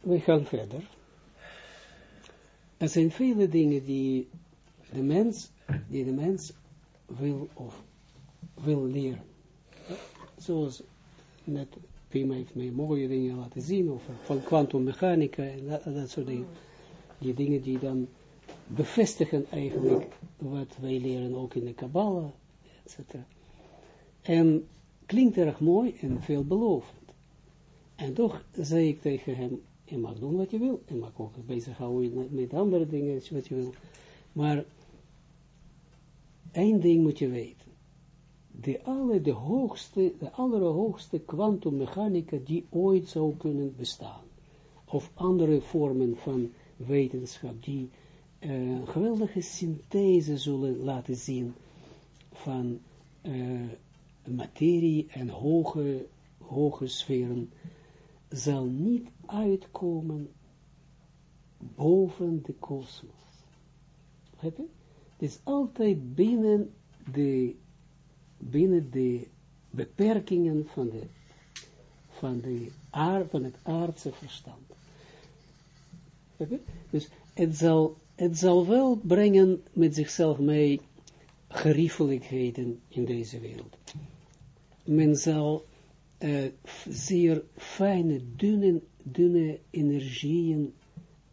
we gaan verder. Er zijn vele dingen die de mens, die de mens wil of wil leren. Zoals net Pima heeft mij mooie dingen laten zien over van kwantummechanica en dat, dat soort dingen. Die dingen die dan bevestigen eigenlijk wat wij leren ook in de Kabbalah, etc. En klinkt erg mooi en veelbelovend. En toch zei ik tegen hem, je mag doen wat je wil, je mag ook bezighouden met andere dingen, wat je wil. Maar één ding moet je weten. De, alle, de hoogste, de allerhoogste kwantummechanica die ooit zou kunnen bestaan. Of andere vormen van wetenschap die uh, geweldige synthese zullen laten zien van uh, materie en hoge, hoge sferen, zal niet uitkomen boven de kosmos. Het is altijd binnen de, binnen de beperkingen van, de, van, de aard, van het aardse verstand. Dus het zal, het zal wel brengen met zichzelf mee geriefelijkheden in deze wereld. Men zal uh, zeer fijne, dunne, dunne energieën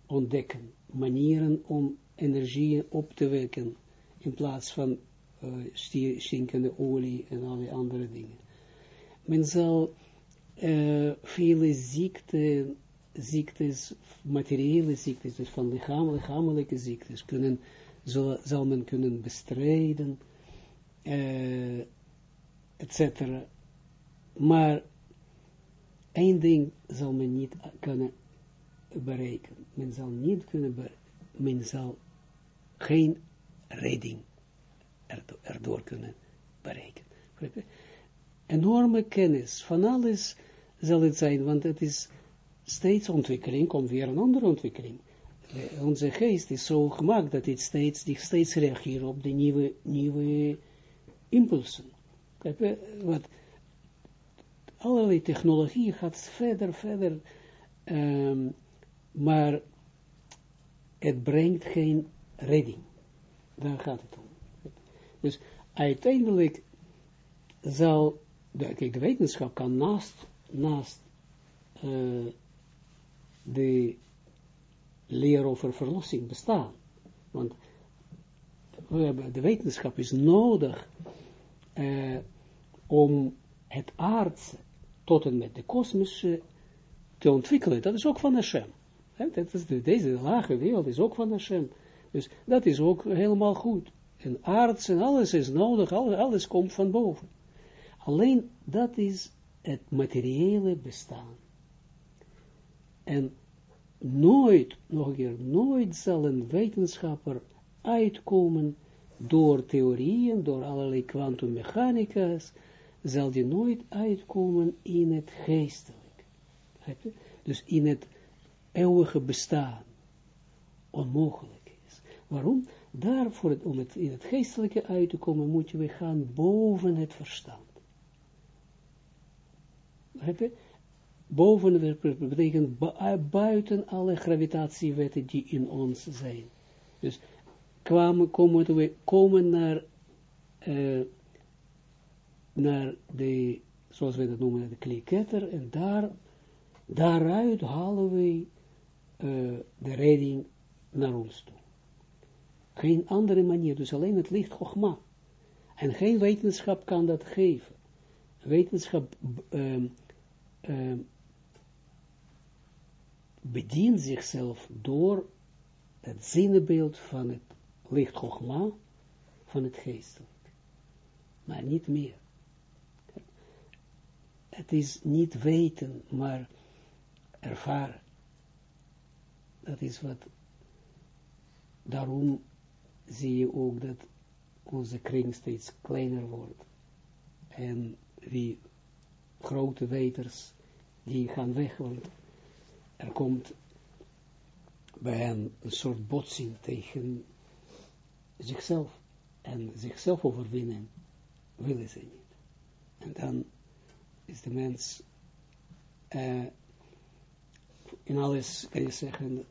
ontdekken, manieren om energieën op te wekken, in plaats van uh, stinkende olie en alle andere dingen. Men zal uh, vele ziekte, ziektes, materiële ziektes, dus van lichaam, lichamelijke ziektes, kunnen, zal, zal men kunnen bestrijden, uh, etc. Maar één ding zal men niet kunnen bereiken. Men zal niet kunnen. Men zal geen redding erdoor kunnen bereiken. Enorme kennis van alles zal het zijn, want het is steeds ontwikkeling, komt weer een andere ontwikkeling. onze geest is zo gemaakt dat het steeds, die steeds reageert op de nieuwe, nieuwe impulsen. Wat, allerlei technologie gaat verder, verder, um, maar het brengt geen redding. Daar gaat het om. Dus uiteindelijk zal, de, kijk, de wetenschap kan naast, naast uh, de leer over verlossing bestaan. Want we hebben, de wetenschap is nodig uh, om het aardse tot en met de kosmische te ontwikkelen. Dat is ook van Hashem. Dat is de, deze lage wereld is ook van Hashem. Dus dat is ook helemaal goed. En aards en alles is nodig, alles, alles komt van boven. Alleen dat is het materiële bestaan. En nooit, nog een keer, nooit zal een wetenschapper uitkomen door theorieën, door allerlei kwantummechanica's, zal die nooit uitkomen in het geestelijk. Dus in het eeuwige bestaan. Onmogelijk is. Waarom? Daarvoor, om het, in het geestelijke uit te komen, moet je gaan boven het verstand. Boven betekent buiten alle gravitatiewetten die in ons zijn. Dus kwamen, komen we komen naar uh, naar de, zoals we dat noemen, de kliketter, en daar, daaruit halen we uh, de redding naar ons toe. Geen andere manier, dus alleen het licht Chogma. En geen wetenschap kan dat geven. Wetenschap um, um, bedient zichzelf door het zinnebeeld van het licht Chogma, van het geestelijk. Maar niet meer het is niet weten, maar ervaren. Dat is wat, daarom zie je ook dat onze kring steeds kleiner wordt. En wie grote weters, die gaan weg, want er komt bij hen een soort botsing tegen zichzelf. En zichzelf overwinnen willen ze niet. En dan is de mens uh, in alles kan je zeggen,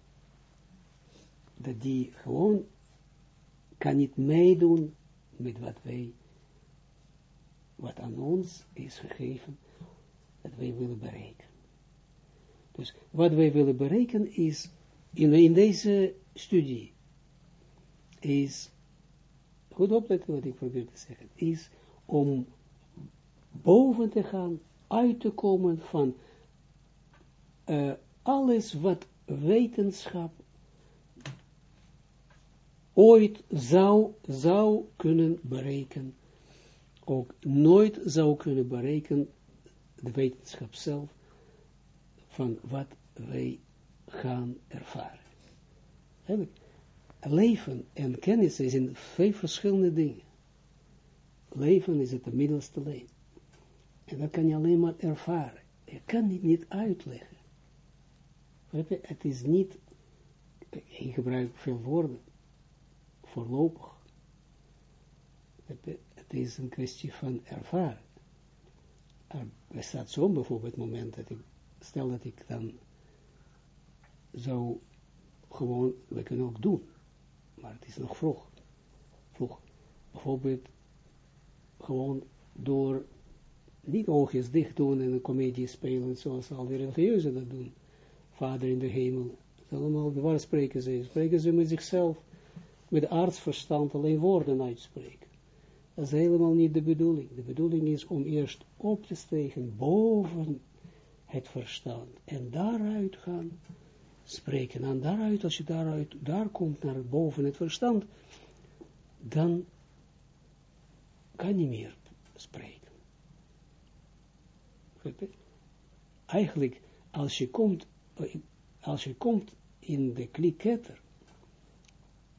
dat die gewoon kan niet meedoen met wat wij, wat aan ons is gegeven, dat wij willen bereiken. Dus wat wij willen bereiken is, in, in deze studie, is, goed opletten wat ik probeer te zeggen, is om boven te gaan, uit te komen van uh, alles wat wetenschap ooit zou, zou kunnen bereiken, ook nooit zou kunnen bereiken, de wetenschap zelf, van wat wij gaan ervaren. Leven en kennis zijn twee verschillende dingen. Leven is het de middelste lijn. En dat kan je alleen maar ervaren. Je kan het niet uitleggen. Het is niet, ik gebruik veel woorden, voorlopig. Het is een kwestie van ervaren. Er bestaat zo'n bijvoorbeeld moment dat ik, stel dat ik dan zou gewoon, we kunnen ook doen, maar het is nog vroeg. Vroeg. Bijvoorbeeld gewoon door niet oogjes dicht doen en een comedie spelen zoals al die religieuzen dat doen. Vader in de hemel. allemaal, waar spreken ze? Spreken ze met zichzelf, met artsverstand alleen woorden uitspreken. Dat is helemaal niet de bedoeling. De bedoeling is om eerst op te stegen boven het verstand en daaruit gaan spreken. En daaruit, als je daaruit, daar komt naar boven het verstand, dan kan je meer spreken. Eigenlijk, als je komt, als je komt in de kliketter,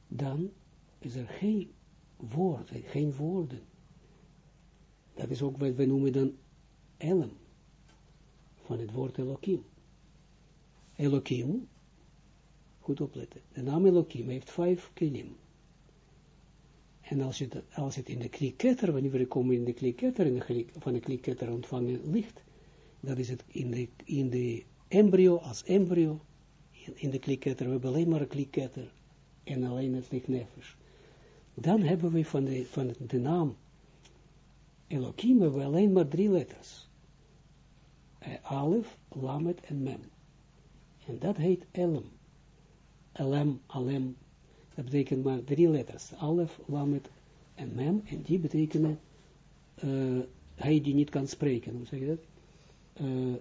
dan is er geen woord, geen woorden. Dat is ook wat we noemen dan elm, van het woord Elohim. Elohim, goed opletten, de naam Elohim heeft vijf kilim. En als, je dat, als het in de kliketter, wanneer we komen in de kliketter, in de van de kliketter ontvangen licht, dat is het in de, in de embryo, als embryo, in, in de kliketter, we hebben alleen maar een kliketter, en alleen het lichtnefers. Dan hebben we van de, van de naam Elohim hebben we alleen maar drie letters. Uh, Alef, Lamet en Mem. En dat heet Elem. Elem, Alem. Dat betekent maar drie letters. Alef, Lamet en Mem. En die betekenen uh, hij die niet kan spreken. Hoe zeg je dat? Uh,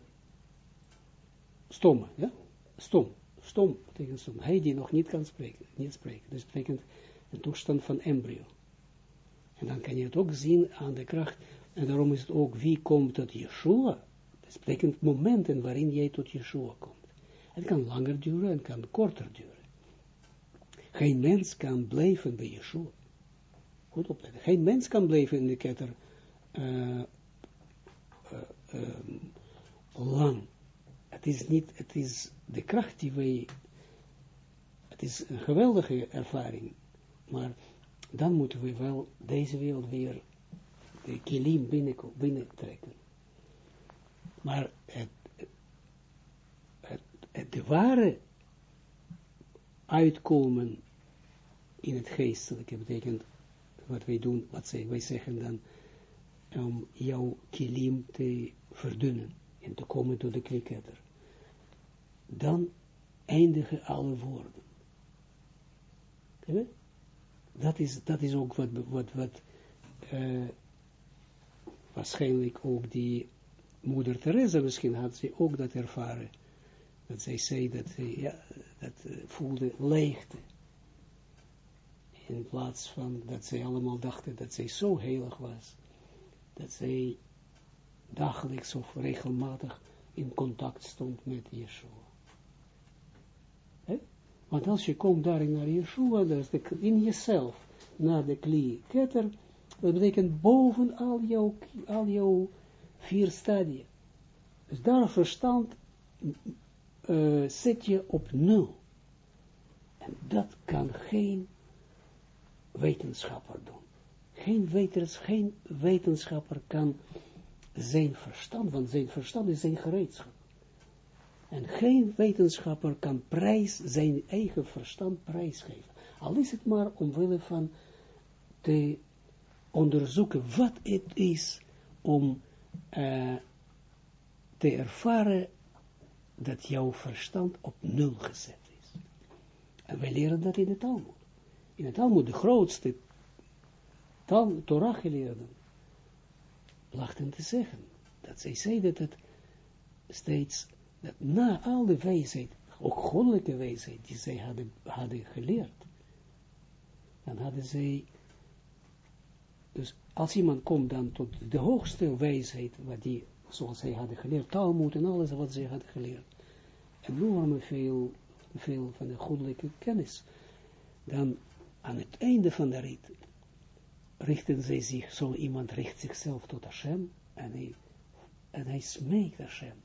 stom, ja? Stom. Stom betekent stom. Hij die nog niet kan spreken. Niet spreken. Dus betekent een toestand van embryo. En dan kan je het ook zien aan de kracht. En daarom is het ook wie komt tot Yeshua. Dat betekent momenten waarin jij tot Yeshua komt. Het kan langer duren en kan korter duren. Geen mens kan blijven bij Yeshua. Goed opletten. Geen mens kan blijven in de ketter um, lang. Het is niet, het is de kracht die wij, het is een geweldige ervaring, maar dan moeten we wel deze wereld weer de kilim binnentrekken. Maar het, het, het, de ware uitkomen in het geestelijke betekent wat wij doen, wat wij zeggen dan, om jouw kilim te verdunnen en te komen tot de kliketter. Dan eindigen alle woorden. Dat is, dat is ook wat, wat, wat uh, waarschijnlijk ook die moeder Teresa, misschien had ze ook dat ervaren. Dat zij zei dat ze ja, dat, uh, voelde leegte. In plaats van dat zij allemaal dachten dat zij zo heilig was. Dat zij dagelijks of regelmatig in contact stond met Yeshua. Want als je komt daarin naar Yeshua, dat is in jezelf, naar de kli ketter, dat betekent boven al jouw, al jouw vier stadia. Dus daar verstand uh, zet je op nul. En dat kan geen wetenschapper doen. Geen, wetens, geen wetenschapper kan zijn verstand, want zijn verstand is zijn gereedschap. En geen wetenschapper kan prijs, zijn eigen verstand prijsgeven. Al is het maar omwille van te onderzoeken wat het is om uh, te ervaren dat jouw verstand op nul gezet is. En wij leren dat in de Talmud. In de Talmud, de grootste Torah geleerden, plachten te zeggen, dat zij zeiden dat steeds, dat na al de wijsheid, ook goddelijke wijsheid, die zij hadden, hadden geleerd, dan hadden zij, dus als iemand komt dan tot de hoogste wijsheid, wat die, zoals zij hadden geleerd, Talmud en alles wat zij hadden geleerd, enorme veel, veel van de goddelijke kennis, dan aan het einde van de rit, richten zij zich, zo iemand richt zichzelf tot Hashem, en hij, en hij smeekt Hashem,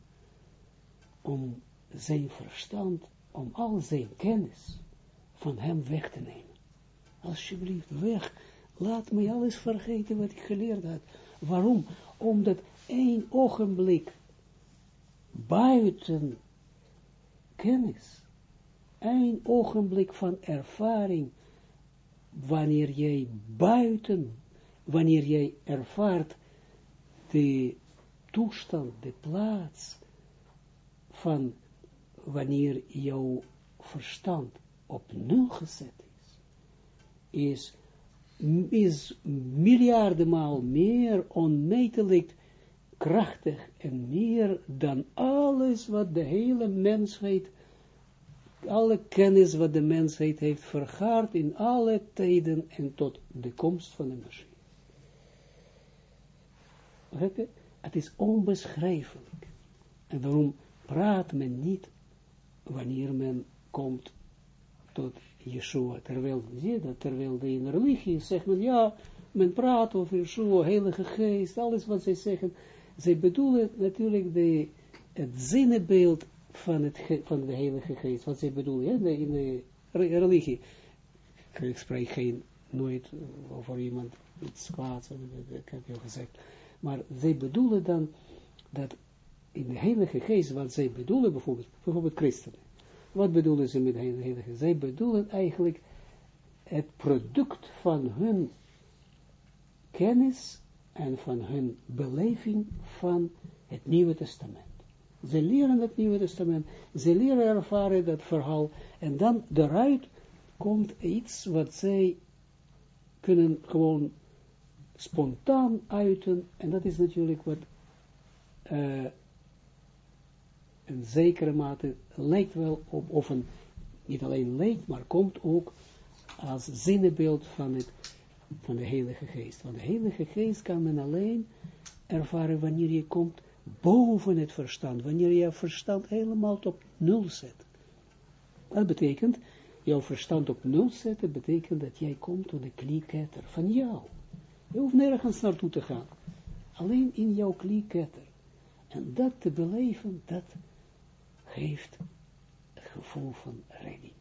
om zijn verstand, om al zijn kennis van hem weg te nemen. Alsjeblieft, weg. Laat mij alles vergeten wat ik geleerd had. Waarom? Omdat één ogenblik buiten kennis, één ogenblik van ervaring, wanneer jij buiten, wanneer jij ervaart de toestand, de plaats van wanneer jouw verstand op nul gezet is, is, is miljardenmaal meer onmetelijk krachtig en meer dan alles wat de hele mensheid alle kennis wat de mensheid heeft vergaard in alle tijden en tot de komst van de machine. Het is onbeschrijfelijk. En daarom praat men niet wanneer men komt tot Yeshua. Terwijl, zie dat, terwijl de in religie zegt men, ja, men praat over Yeshua, heilige geest, alles wat zij zeggen. Zij bedoelen natuurlijk de, het zinnenbeeld van, het, van de Heilige Geest. Wat zij bedoelen ja, in, de, religie. Ik spreek geen, nooit over iemand iets kwaads, dat heb je al gezegd. Maar zij bedoelen dan dat in de Heilige Geest, wat zij bedoelen, bijvoorbeeld, bijvoorbeeld christenen. Wat bedoelen ze met de Heilige Geest? Zij bedoelen eigenlijk het product van hun kennis en van hun beleving van het Nieuwe Testament. Ze leren het Nieuwe Testament, ze leren ervaren dat verhaal, en dan eruit komt iets wat zij kunnen gewoon spontaan uiten, en dat is natuurlijk wat uh, een zekere mate lijkt wel op, of een, niet alleen lijkt, maar komt ook als zinnebeeld van, het, van de Heilige Geest. Want de Heilige Geest kan men alleen ervaren wanneer je komt boven het verstand, wanneer je verstand helemaal op nul zet. Dat betekent, jouw verstand op nul zetten, betekent dat jij komt tot de klieketter van jou. Je hoeft nergens naartoe te gaan. Alleen in jouw klieketter. En dat te beleven, dat geeft het gevoel van redding.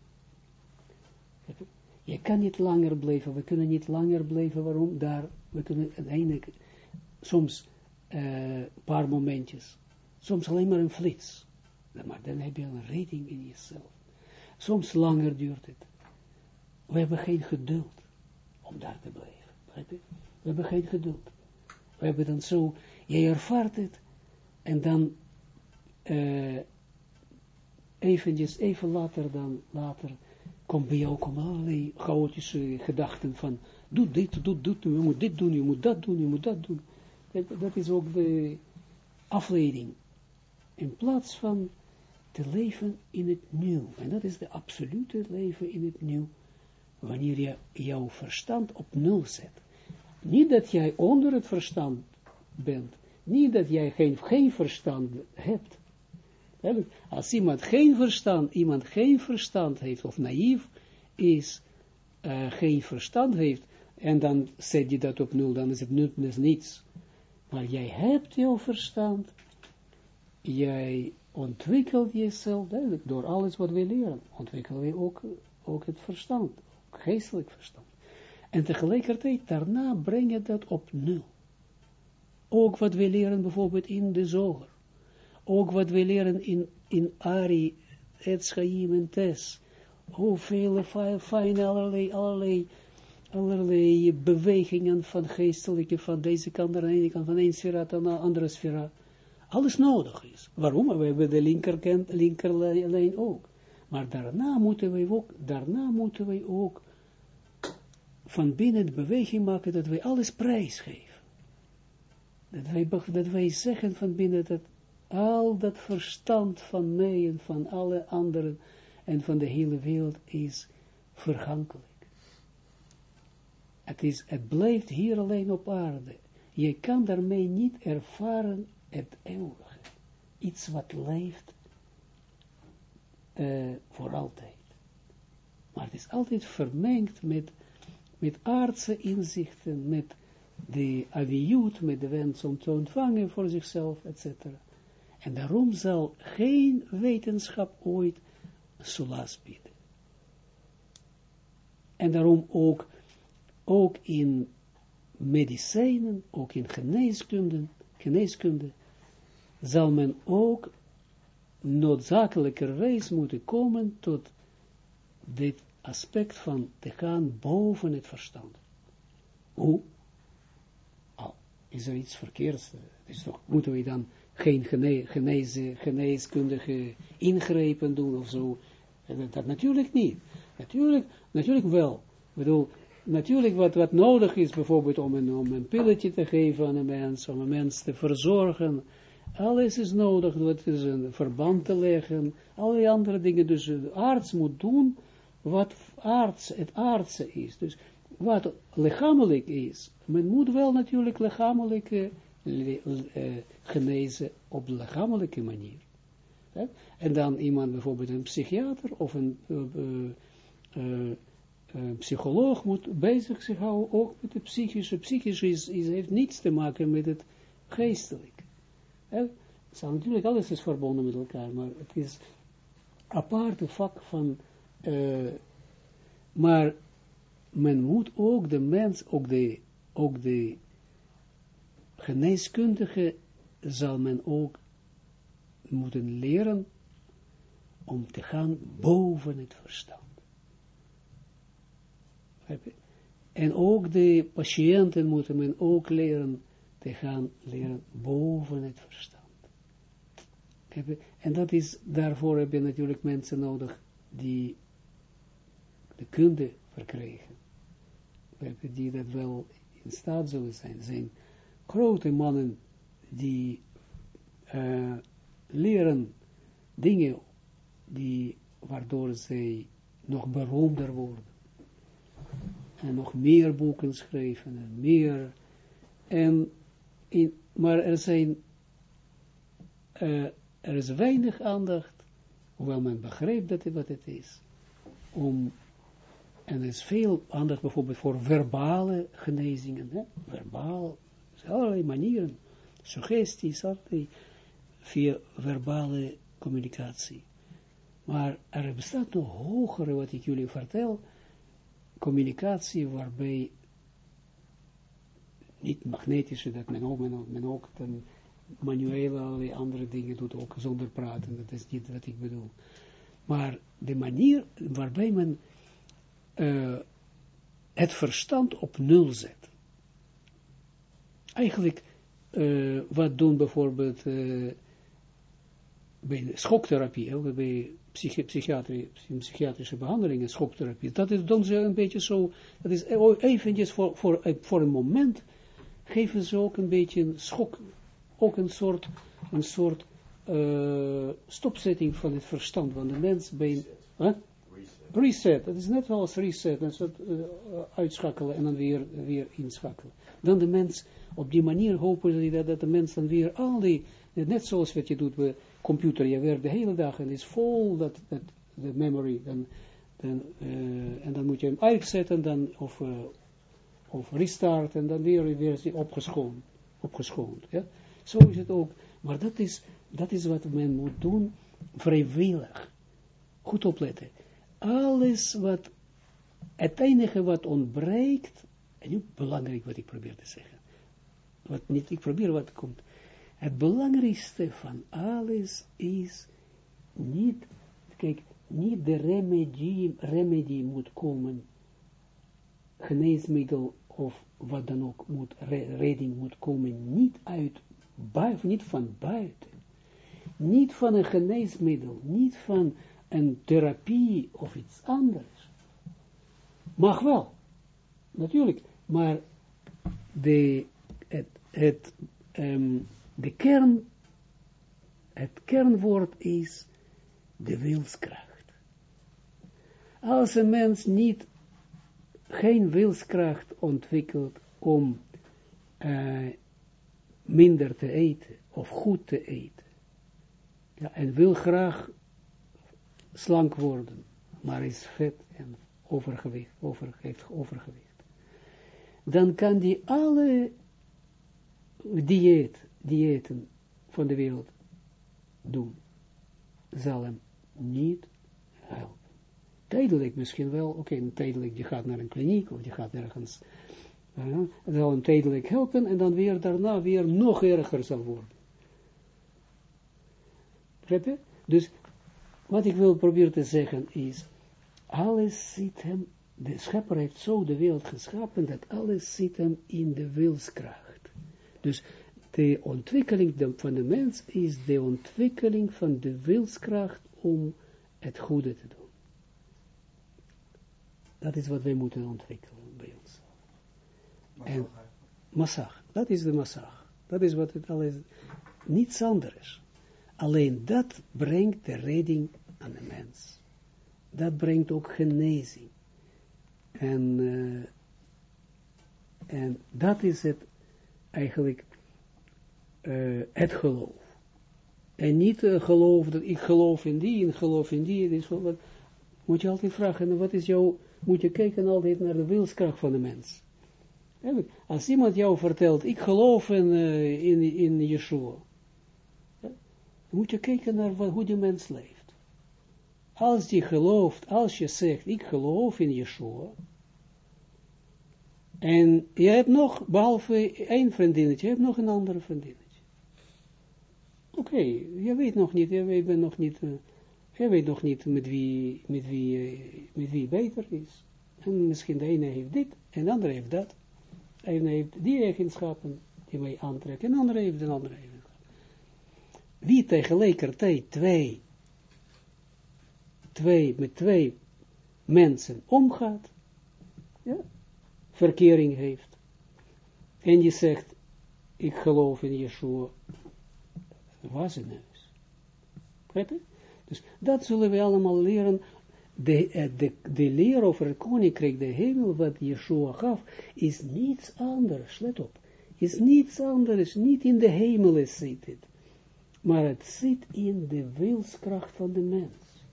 Je kan niet langer blijven, we kunnen niet langer blijven, waarom? Daar, we kunnen uiteindelijk soms uh, paar momentjes. Soms alleen maar een flits. Maar dan heb je een redding in jezelf. Soms langer duurt het. We hebben geen geduld om daar te blijven. We hebben geen geduld. We hebben dan zo, jij ervaart het, en dan uh, eventjes, even later dan, later, komt bij jou komen allerlei chaotische gedachten van, doe dit, doe, doe, je moet dit doen, je moet dat doen, je moet dat doen. Dat, is ook de afleiding. In plaats van te leven in het nieuw. En dat is de absolute leven in het nieuw. Wanneer je jouw verstand op nul zet. Niet dat jij onder het verstand bent. Niet dat jij geen, geen verstand hebt. Als iemand geen verstand, iemand geen verstand heeft, of naïef is, uh, geen verstand heeft, en dan zet je dat op nul, dan is het nut niets. Maar jij hebt jouw verstand, jij ontwikkelt jezelf, duidelijk, door alles wat we leren, ontwikkelen we ook, ook het verstand, ook geestelijk verstand. En tegelijkertijd, daarna breng je dat op nul. Ook wat we leren bijvoorbeeld in de zoger. Ook wat we leren in in Ari, het Schaim en Tes, hoeveel fijne allerlei, allerlei, allerlei bewegingen van geestelijke, van deze kant naar de ene kant, van een sfera naar de andere sfera, alles nodig is. Waarom? We hebben de linker linkerlijn ook. Maar daarna moeten wij ook, daarna moeten wij ook van binnen de beweging maken dat wij alles prijsgeven. Dat wij, dat wij zeggen van binnen dat al dat verstand van mij en van alle anderen en van de hele wereld is vergankelijk. Het, is, het blijft hier alleen op aarde. Je kan daarmee niet ervaren het eeuwige. Iets wat leeft uh, voor altijd. Maar het is altijd vermengd met, met aardse inzichten, met de aviut, met de wens om te ontvangen voor zichzelf, etc. En daarom zal geen wetenschap ooit solas bieden. En daarom ook, ook in medicijnen, ook in geneeskunde, geneeskunde, zal men ook noodzakelijkerwijs moeten komen tot dit aspect van te gaan boven het verstand. Hoe? Al, is er iets verkeerds? Dus moeten we dan geen gene, genees, geneeskundige ingrepen doen of zo? Dat, dat, natuurlijk niet. Natuurlijk, natuurlijk wel. Ik bedoel, natuurlijk wat, wat nodig is bijvoorbeeld om een, om een pilletje te geven aan een mens, om een mens te verzorgen, alles is nodig, wat is een verband te leggen, allerlei andere dingen. Dus de arts moet doen wat arts, het aardse is. Dus wat lichamelijk is, men moet wel natuurlijk lichamelijk uh, genezen op lichamelijke manier. En dan iemand, bijvoorbeeld een psychiater of een uh, psycholoog moet bezig zich houden ook met de psychische. Psychische is, is, heeft niets te maken met het geestelijk. Het is natuurlijk alles is verbonden met elkaar, maar het is aparte vak van, uh, maar men moet ook de mens, ook de, ook de geneeskundige zal men ook moeten leren om te gaan boven het verstand. En ook de patiënten moeten men ook leren te gaan leren boven het verstand. En dat is, daarvoor heb je natuurlijk mensen nodig die de kunde verkrijgen. Die dat wel in staat zullen zijn. zijn grote mannen die uh, leren dingen die, waardoor zij nog beroemder worden. En nog meer boeken schrijven en meer. En in, maar er zijn, uh, er is weinig aandacht, hoewel men begrijpt dat wat het is, om, en er is veel aandacht bijvoorbeeld voor verbale genezingen, hè? verbaal, allerlei manieren, suggesties, altijd via verbale communicatie. Maar er bestaat nog hogere, wat ik jullie vertel, communicatie waarbij niet magnetische, dat men ook, men, men ook dan manuele allerlei andere dingen doet, ook zonder praten, dat is niet wat ik bedoel. Maar de manier waarbij men uh, het verstand op nul zet. Eigenlijk, uh, wat doen bijvoorbeeld uh, bij schoktherapie, bij psychi psychiatrische behandelingen, schoktherapie, dat is dan ze een beetje zo, dat is eventjes voor, voor, voor een moment, geven ze ook een beetje een schok, ook een soort, een soort uh, stopzetting van het verstand van de mens bij, huh? reset. reset, dat is net als reset, een soort uh, uitschakelen en dan weer, weer inschakelen. Dan de mens, op die manier hopen ze dat, dat de mens dan weer al die, net zoals wat je doet bij computer, je werkt de hele dag en is vol dat, dat de memory, dan, dan, uh, en dan moet je hem uitzetten, dan, of, uh, of restart, en dan weer, weer opgeschoond. opgeschoond ja? Zo is het ook. Maar dat is, dat is wat men moet doen, vrijwillig. Goed opletten. Alles wat, het enige wat ontbreekt, en nu belangrijk wat ik probeer te zeggen. Wat niet, ik probeer wat komt. Het belangrijkste van alles is niet, kijk, niet de remedie, remedie moet komen, geneesmiddel of wat dan ook moet, redding moet komen, niet uit, buiten, niet van buiten, niet van een geneesmiddel, niet van een therapie of iets anders. Mag wel, natuurlijk, maar de, het, het, um, de kern, het kernwoord is de wilskracht. Als een mens niet, geen wilskracht ontwikkelt om uh, minder te eten of goed te eten, ja, en wil graag slank worden, maar is vet en overgewicht, over, heeft overgewicht, dan kan die alle dieet, diëten van de wereld doen, zal hem niet helpen. Tijdelijk misschien wel, oké, okay, tijdelijk, je gaat naar een kliniek, of je gaat ergens, uh, het zal hem tijdelijk helpen, en dan weer daarna weer nog erger zal worden. Begrijp Dus, wat ik wil proberen te zeggen is, alles zit hem, de schepper heeft zo de wereld geschapen, dat alles zit hem in de wilskracht. Dus, de ontwikkeling van de mens is de ontwikkeling van de wilskracht om het goede te doen. Dat is wat wij moeten ontwikkelen bij ons. En massag, dat is de massag. Dat is wat het alles, niets anders. Alleen dat brengt de redding aan de mens. Dat brengt ook genezing. En, uh, en dat is het eigenlijk uh, het geloof. En niet uh, geloof dat ik geloof in die en geloof in die. Dus wat, moet je altijd vragen, wat is jouw moet je kijken altijd naar de wilskracht van de mens. Als iemand jou vertelt, ik geloof in, uh, in, in Yeshua, moet je kijken naar wat, hoe die mens leeft. Als die gelooft, als je zegt, ik geloof in Yeshua, en je hebt nog, behalve één vriendinnetje, je hebt nog een andere vriendinnetje. Oké, je weet nog niet, je weet nog niet, uh, je weet nog niet met wie, met wie, eh, met wie beter is. En misschien de ene heeft dit, en de andere heeft dat. De ene heeft die eigenschappen die mij aantrekken, en de andere heeft een andere eigenschap. Wie tegelijkertijd twee, twee, met twee mensen omgaat, ja, verkering heeft, en je zegt, ik geloof in Yeshua, was. Begrijp je? Dus dat zullen we allemaal leren. De, eh, de, de leer over het koninkrijk, de hemel, wat Yeshua gaf, is niets anders, let op, is niets anders, niet in de hemel zit het, maar het zit in de wilskracht van de mens.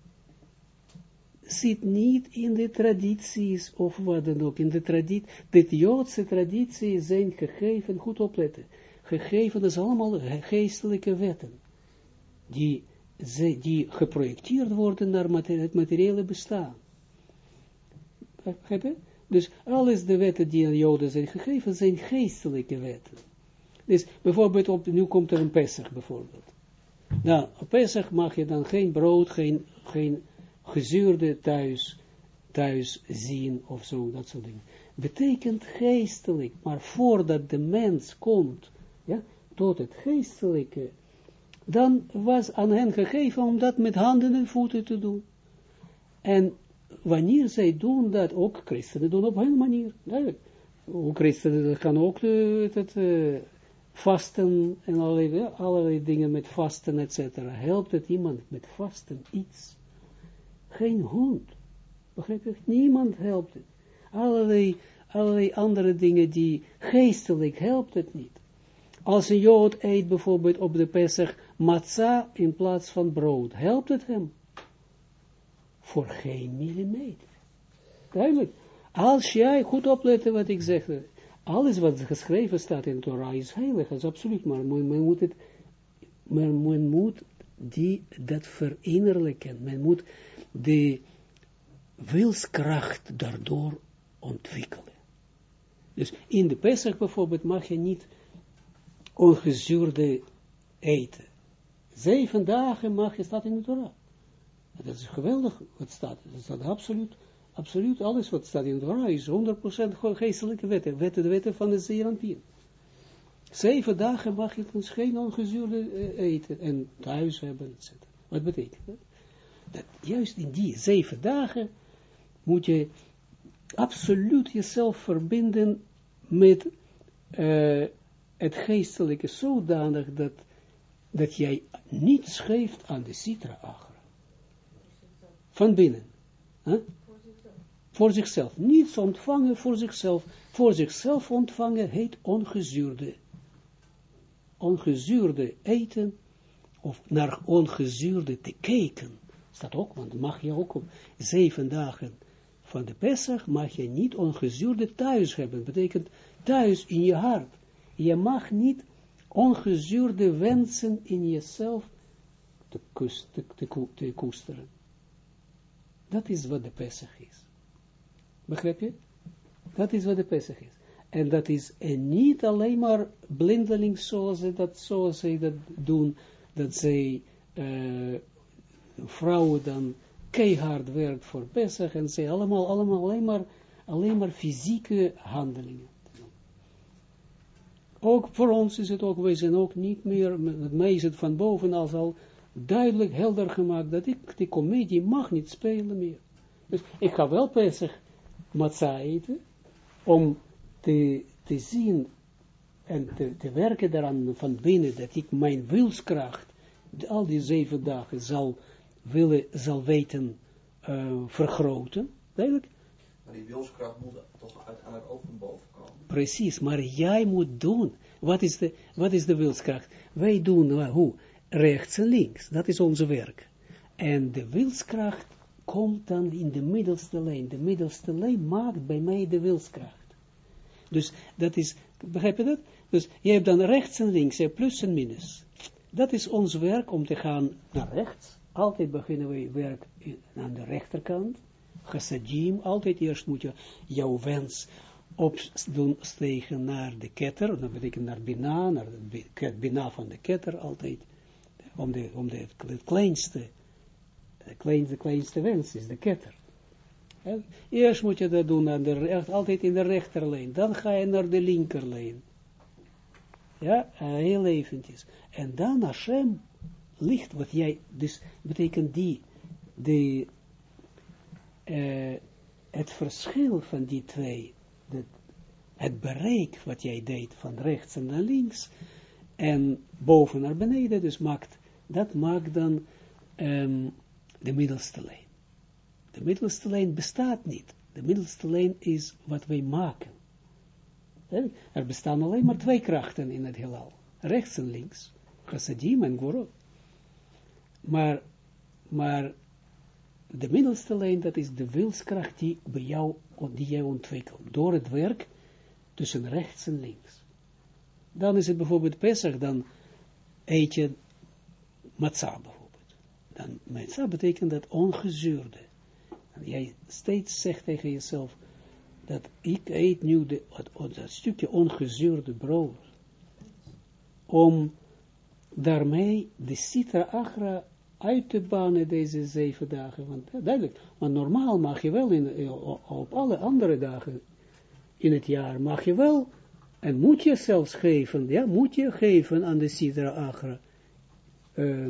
Zit niet in de tradities of wat dan ook, in de traditie, de Joodse tradities zijn gegeven, goed opletten, gegeven, dat is allemaal geestelijke wetten, die ze, die geprojecteerd worden naar het materiële bestaan. Dus alles de wetten die aan Joden zijn gegeven, zijn geestelijke wetten. Dus bijvoorbeeld, op, nu komt er een Pesach bijvoorbeeld. Nou, op Pesach mag je dan geen brood, geen, geen gezuurde thuis, thuis zien of zo, dat soort dingen. Betekent geestelijk, maar voordat de mens komt, ja, tot het geestelijke, dan was aan hen gegeven om dat met handen en voeten te doen. En wanneer zij doen dat, ook christenen doen op hun manier. Ook christenen gaan ook uh, het, uh, vasten en allerlei, allerlei dingen met vasten, etc. Helpt het iemand met vasten iets? Geen hond. Begrijp je? Niemand helpt het. Allerlei, allerlei andere dingen die geestelijk helpt het niet. Als een Jood eet bijvoorbeeld op de Pesach matzah in plaats van brood, helpt het hem? Voor geen millimeter. Duidelijk. Als jij, goed opletten wat ik zeg, alles wat geschreven staat in Torah is heilig, dat is absoluut, maar men, moet het, men, men moet die, dat verinnerlijken, men moet de wilskracht daardoor ontwikkelen. Dus in de Pesach bijvoorbeeld mag je niet ongezuurde eten. Zeven dagen mag je, staat in de Torah. Dat is geweldig wat staat. Dat staat absoluut, absoluut alles wat staat in de Torah is 100% geestelijke wetten. Wetten, de wetten van de Zeranpien. Zeven dagen mag je dus geen ongezuurde eh, eten en thuis hebben, etc. Wat betekent dat? Dat juist in die zeven dagen moet je absoluut jezelf verbinden met uh, het geestelijke zodanig dat, dat jij niets geeft aan de citra agra. Van binnen. Voor zichzelf. Niets ontvangen voor zichzelf. Voor zichzelf ontvangen heet ongezuurde. Ongezuurde eten. Of naar ongezuurde te kijken. Staat ook, want mag je ook op zeven dagen van de Pesach mag je niet ongezuurde thuis hebben. Betekent thuis in je hart. Je mag niet ongezuurde wensen in jezelf te, te, te, te koesteren. Dat is wat de Pesach is. Begrijp je? Dat is wat de Pesach is. En dat is en niet alleen maar blindelings zoals ze dat, zoals dat doen, dat zij uh, vrouwen dan keihard werkt voor Pesach en ze allemaal, allemaal alleen maar, alleen maar fysieke handelingen. Ook voor ons is het ook, wij zijn ook niet meer, met mij is het van boven al duidelijk helder gemaakt, dat ik die comedie mag niet spelen meer. Dus ik ga wel Pesach matzah eten, om te, te zien en te, te werken daaraan van binnen, dat ik mijn wilskracht, al die zeven dagen zal willen, zal weten uh, vergroten. Duidelijk? Maar die wilskracht moet toch uiteindelijk ook boven komen. Precies, maar jij moet doen. Wat is de, is de wilskracht? Wij doen, uh, hoe? Rechts en links. Dat is onze werk. En de wilskracht komt dan in de middelste lijn. De middelste lijn maakt bij mij de wilskracht. Dus dat is, begrijp je dat? Dus je hebt dan rechts en links, je plus en minus. Dat is ons werk om te gaan naar rechts altijd beginnen we werk aan de rechterkant. Chassadim, altijd eerst moet je jouw wens opdoen stegen naar de ketter, dat betekent naar Bina, naar de Bina van de ketter altijd, om de, om de, kleinste, de kleinste, wens is de ketter. Eerst moet je dat doen, aan de, altijd in de rechterlijn, dan ga je naar de linkerlijn. Ja, heel eventjes. En dan Hashem licht wat jij, dus betekent die, de, uh, het verschil van die twee, het bereik wat jij deed van rechts en naar links, en boven naar beneden, dus maakt, dat maakt dan um, de middelste lijn. De middelste lijn bestaat niet. De middelste lijn is wat wij maken. Er bestaan alleen maar twee krachten in het heelal. Rechts en links. Chassadim en Gorot. Maar, maar de middelste lijn, dat is de wilskracht die bij jou, die jij ontwikkelt, door het werk tussen rechts en links. Dan is het bijvoorbeeld Pesach, dan eet je matzah bijvoorbeeld. Dan matzah betekent dat ongezuurde. En jij steeds zegt tegen jezelf, dat ik eet nu dat stukje ongezuurde brood, om daarmee de citra agra uit te banen deze zeven dagen. Want duidelijk, want normaal mag je wel in, op alle andere dagen in het jaar, mag je wel, en moet je zelfs geven, ja, moet je geven aan de citra agra uh,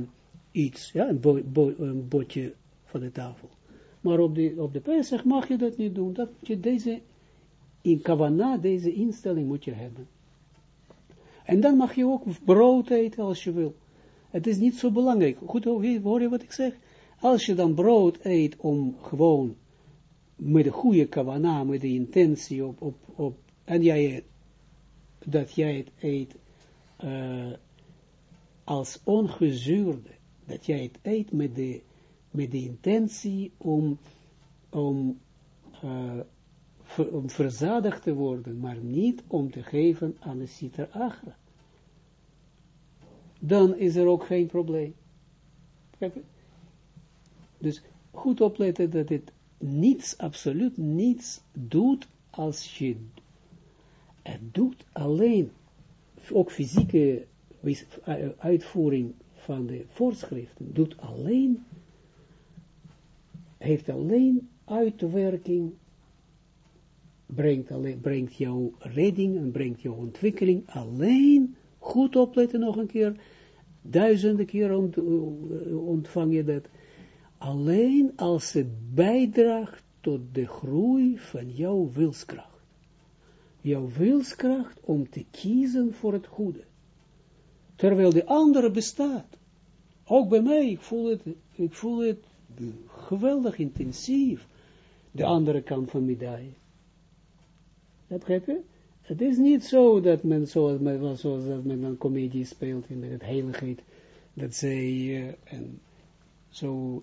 iets, ja, een botje van de tafel. Maar op de, op de Pesach mag je dat niet doen, dat je deze, in Kavana, deze instelling moet je hebben. En dan mag je ook brood eten als je wil. Het is niet zo belangrijk. Goed, hoor je wat ik zeg? Als je dan brood eet om gewoon met de goede kavana, met de intentie op, op, op en jij dat jij het eet uh, als ongezuurde, dat jij het eet met de, met de intentie om, om, uh, om verzadigd te worden, maar niet om te geven aan de citra agra dan is er ook geen probleem. Dus goed opletten dat het niets, absoluut niets doet als je het doet alleen, ook fysieke uitvoering van de voorschriften, doet alleen heeft alleen uitwerking, brengt, alleen, brengt jouw redding en brengt jouw ontwikkeling alleen, goed opletten nog een keer, duizenden keer ontvang je dat, alleen als het bijdraagt tot de groei van jouw wilskracht. Jouw wilskracht om te kiezen voor het goede. Terwijl de andere bestaat. Ook bij mij, ik voel het, ik voel het geweldig intensief. De andere kant van medaille. Dat begrijp je? Het is niet zo dat men, zoals, men, zoals dat men een comedie speelt in het heiligheid, dat zij uh, en zo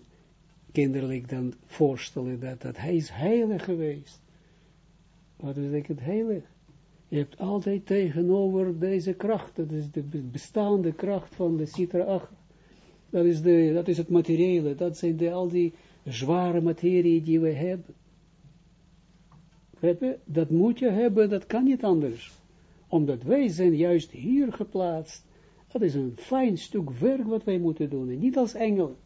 kinderlijk dan voorstellen dat, dat hij is heilig geweest. Wat betekent heilig? Je hebt altijd tegenover deze kracht, dat is de bestaande kracht van de Sitra Dat is, de, dat is het materiële, dat zijn de, al die zware materie die we hebben. Dat moet je hebben, dat kan niet anders. Omdat wij zijn juist hier geplaatst. Dat is een fijn stuk werk wat wij moeten doen. En niet als engel.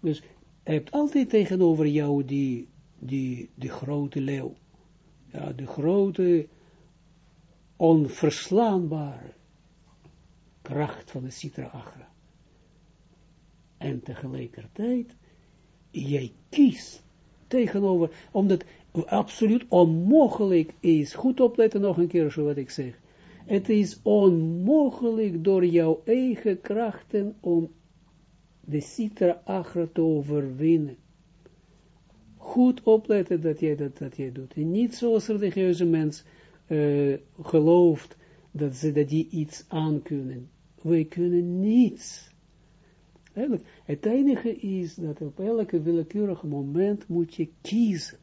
Dus hebt altijd tegenover jou die, die, grote leeuw. Ja, de grote, onverslaanbare kracht van de Sitra Agra. En tegelijkertijd, jij kiest tegenover, omdat absoluut onmogelijk is, goed opletten nog een keer zo wat ik zeg, het is onmogelijk door jouw eigen krachten om de Sitra Agra te overwinnen. Goed opletten dat jij dat, dat jij doet. En niet zoals religieuze mens uh, gelooft dat ze dat die iets aankunnen. Wij kunnen niets. Het enige is dat op elke willekeurige moment moet je kiezen.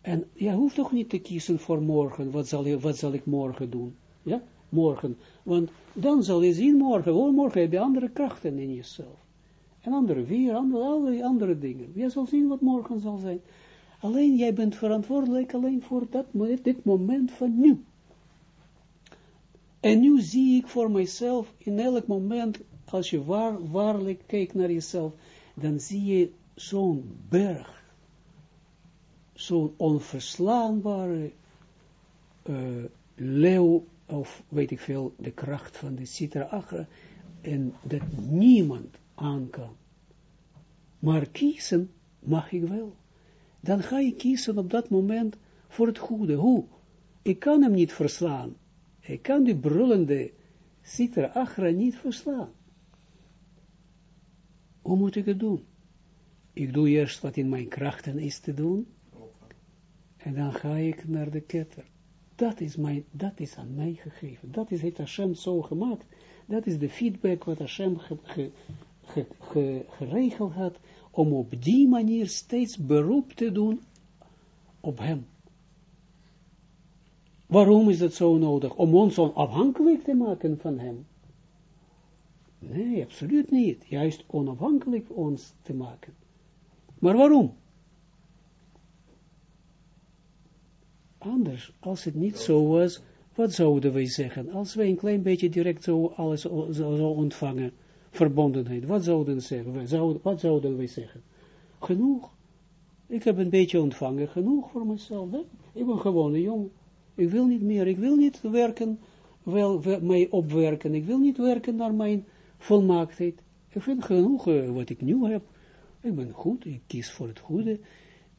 En je hoeft toch niet te kiezen voor morgen, wat zal, wat zal ik morgen doen? Ja, morgen. Want dan zal je zien morgen, oh, morgen heb je andere krachten in jezelf. En andere weer, andere, allerlei andere dingen. Je zal zien wat morgen zal zijn. Alleen jij bent verantwoordelijk alleen voor dat, dit moment van nu. En nu zie ik voor mijzelf in elk moment, als je waar, waarlijk kijkt naar jezelf, dan zie je zo'n berg, zo'n onverslaanbare uh, leeuw, of weet ik veel, de kracht van de Sitra en dat niemand aan kan. Maar kiezen mag ik wel dan ga je kiezen op dat moment voor het goede. Hoe? Ik kan hem niet verslaan. Ik kan die brullende Sitra niet verslaan. Hoe moet ik het doen? Ik doe eerst wat in mijn krachten is te doen. En dan ga ik naar de ketter. Dat is, mijn, dat is aan mij gegeven. Dat is het Hashem zo gemaakt. Dat is de feedback wat Hashem geregeld had om op die manier steeds beroep te doen op hem. Waarom is dat zo nodig? Om ons onafhankelijk te maken van hem? Nee, absoluut niet. Juist onafhankelijk ons te maken. Maar waarom? Anders, als het niet zo was, wat zouden wij zeggen? Als wij een klein beetje direct zo alles zo ontvangen, verbondenheid. Wat zouden zeggen? Wat zouden we zeggen? Genoeg. Ik heb een beetje ontvangen, genoeg voor mezelf. Hè? Ik ben gewoon een jong. Ik wil niet meer, ik wil niet werken, wel, mij opwerken. Ik wil niet werken naar mijn volmaaktheid. Ik vind genoeg uh, wat ik nu heb. Ik ben goed, ik kies voor het goede.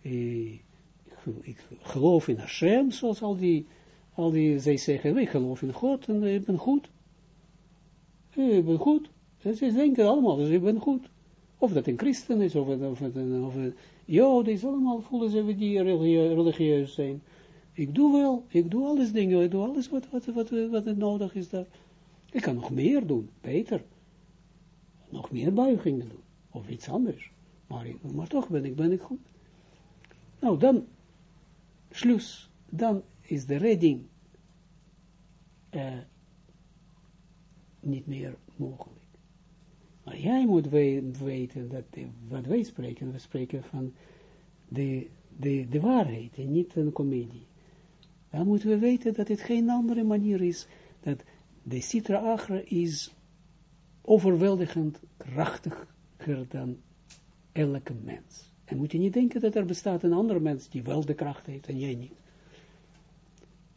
Uh, ik, geloof in Hashem, zoals al die, al die, zij zeggen, ik geloof in God en ik ben goed. Ik ben goed. Ze denken allemaal, dus ik ben goed. Of dat een christen is, of, of, of een jood is, allemaal voelen ze die religieus zijn. Ik doe wel, ik doe alles dingen, ik doe alles wat, wat, wat, wat nodig is daar. Ik kan nog meer doen, beter. Nog meer buigingen doen, of iets anders. Maar, toch ben ik, ben ik goed. Nou, dan, slus, dan is de redding uh, niet meer mogelijk. Maar jij moet weten dat wat wij spreken, we spreken van de, de, de waarheid en niet een komedie. Dan moeten we weten dat het geen andere manier is, dat de Sitra Agra is overweldigend krachtiger dan elke mens. En moet je niet denken dat er bestaat een andere mens die wel de kracht heeft en jij niet.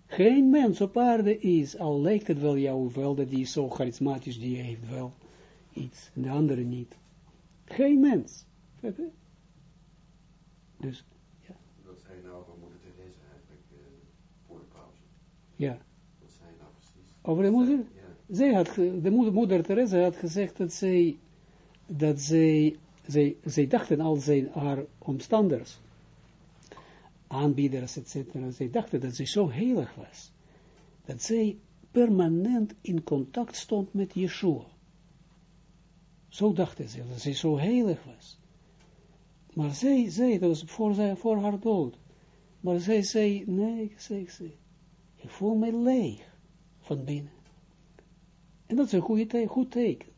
Geen mens op aarde is, al lijkt het wel jou wel, dat die is zo charismatisch, die heeft wel iets, en de andere niet. Geen mens. Dus, ja. Wat zei nou van moeder Therese eigenlijk uh, voor de pauze? Ja. Wat zei nou precies? Over de moeder? Zij had, de moeder, moeder Therese had gezegd dat zij, dat zij, zij, zij dachten al zijn haar omstanders, aanbieders, etc. Zij dachten dat zij zo heilig was, dat zij permanent in contact stond met Yeshua. Zo dachten ze, dat zij zo heilig was. Maar zij zei, dat was voor, zij, voor haar dood. Maar zij zei, nee, zei ze, ik voel me leeg van binnen. En dat is een goede goed teken.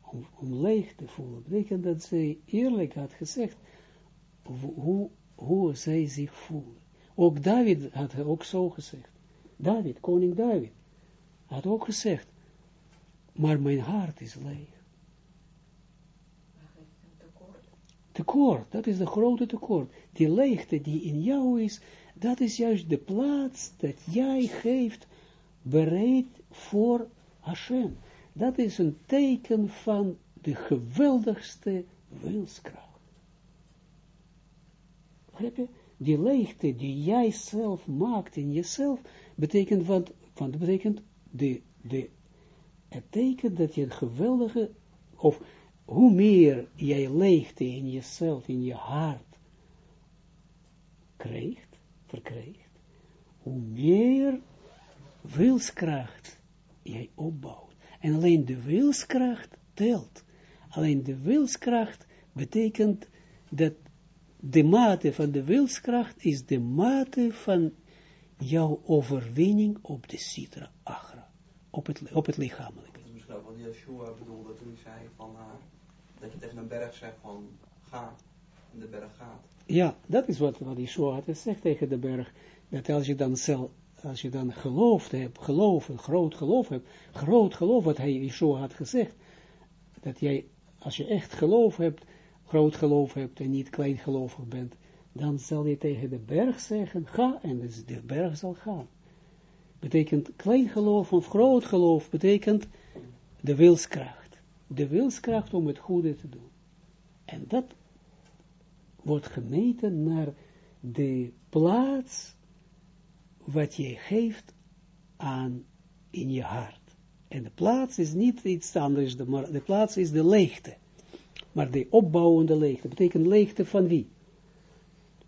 Om, om leeg te voelen. betekent dat zij eerlijk had gezegd hoe, hoe zij zich voelde. Ook David had ook zo gezegd. David, koning David, had ook gezegd, maar mijn hart is leeg. tekort, dat is de grote tekort. Die leegte die in jou is, dat is juist de plaats dat jij geeft bereid voor Hashem. Dat is een teken van de geweldigste wilskracht. Begrijp je? Die leegte die jij zelf maakt in jezelf, betekent wat, want betekent de, de, het teken dat je een geweldige, of hoe meer jij leegte in jezelf, in je hart, krijgt, verkrijgt, hoe meer wilskracht jij opbouwt. En alleen de wilskracht telt. Alleen de wilskracht betekent dat de mate van de wilskracht is de mate van jouw overwinning op de citra agra, op het, op het lichamelijke. Dat is misschien ook wat Yeshua bedoelde toen hij zei van haar, dat je tegen een berg zegt van ga, en de berg gaat. Ja, dat is wat, wat Yeshua had gezegd tegen de berg, dat als je dan zelf, als je dan geloofd hebt, geloof, groot geloof hebt, groot geloof wat hij Yeshua had gezegd, dat jij, als je echt geloof hebt, groot geloof hebt en niet klein gelovig bent, dan zal je tegen de berg zeggen, ga, en dus de berg zal gaan. Betekent klein geloof of groot geloof, betekent de wilskracht. De wilskracht om het goede te doen. En dat wordt gemeten naar de plaats wat je geeft aan in je hart. En de plaats is niet iets anders, de plaats is de leegte. Maar de opbouwende leegte, betekent leegte van wie?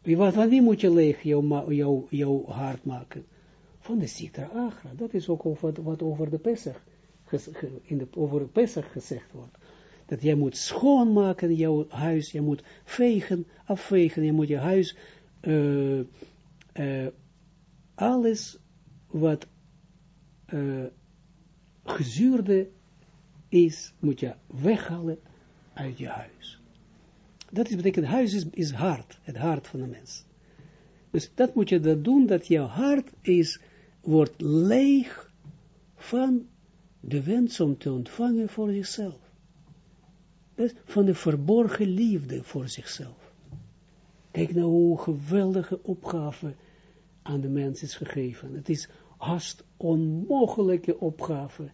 Van wie moet je leeg jouw, jouw hart maken? Van de Sitra Agra. Dat is ook wat, wat over de Pesach, in de, over Pesach gezegd wordt. Dat jij moet schoonmaken jouw huis, je moet vegen, afvegen, je moet je huis, uh, uh, alles wat uh, gezuurde is, moet je weghalen uit je huis. Dat is, betekent, huis is, is hart, het hart van de mens. Dus dat moet je dat doen, dat jouw hart is, wordt leeg van de wens om te ontvangen voor zichzelf. Dus van de verborgen liefde voor zichzelf. Kijk nou hoe geweldige opgave aan de mens is gegeven. Het is haast onmogelijke opgave.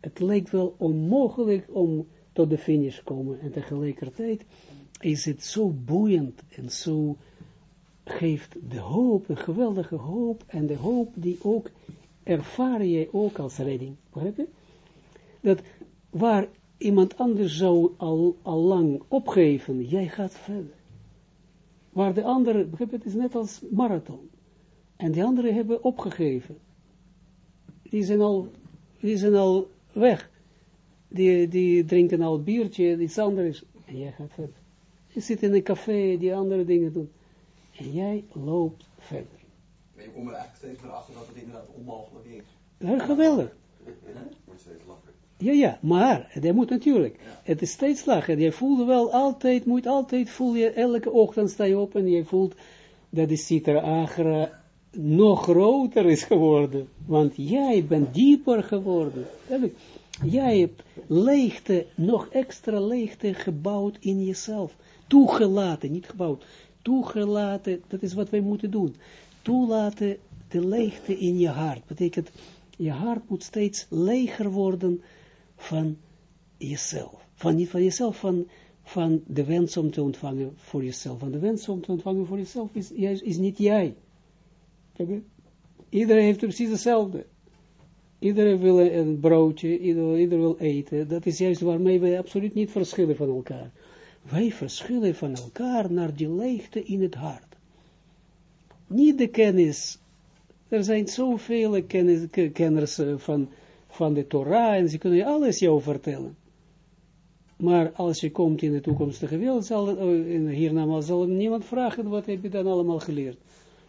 Het lijkt wel onmogelijk om tot de finish komen. En tegelijkertijd is het zo boeiend en zo geeft de hoop, een geweldige hoop, en de hoop die ook ervaar je ook als redding. Begrijp je? Dat waar iemand anders zou al, al lang opgeven, jij gaat verder. Waar de anderen, begrijp het is net als marathon. En die anderen hebben opgegeven. Die zijn al, die zijn al weg die, die drinken al biertje, iets anders, en jij gaat verder. Je zit in een café, die andere dingen doen, en jij loopt verder. Maar je komt er eigenlijk steeds meer achter dat het inderdaad onmogelijk is. Ja, geweldig. Moet steeds lachen. Ja, ja, maar, dat moet natuurlijk. Het is steeds lachen. Je voelt wel altijd, moet altijd, voel je, elke ochtend sta je op en je voelt dat de Citra Agra nog groter is geworden. Want jij bent dieper geworden. Jij hebt leegte, nog extra leegte gebouwd in jezelf. Toegelaten, niet gebouwd. Toegelaten, dat is wat wij moeten doen. Toelaten de leegte in je hart. Betekent, je hart moet steeds leger worden van jezelf. Van niet van jezelf, van, van de wens om te ontvangen voor jezelf. Van de wens om te ontvangen voor jezelf is, is niet jij. Iedereen heeft precies hetzelfde. Iedereen wil een broodje, iedereen, wil eten. Dat is juist waarmee wij absoluut niet verschillen van elkaar. Wij verschillen van elkaar naar die leegte in het hart. Niet de kennis. Er zijn zoveel kennis, kenners eh, van, van de Torah en ze kunnen alles jou vertellen. Maar als je komt in de toekomstige wereld, zal oh, hierna zal niemand vragen, wat heb je dan allemaal geleerd?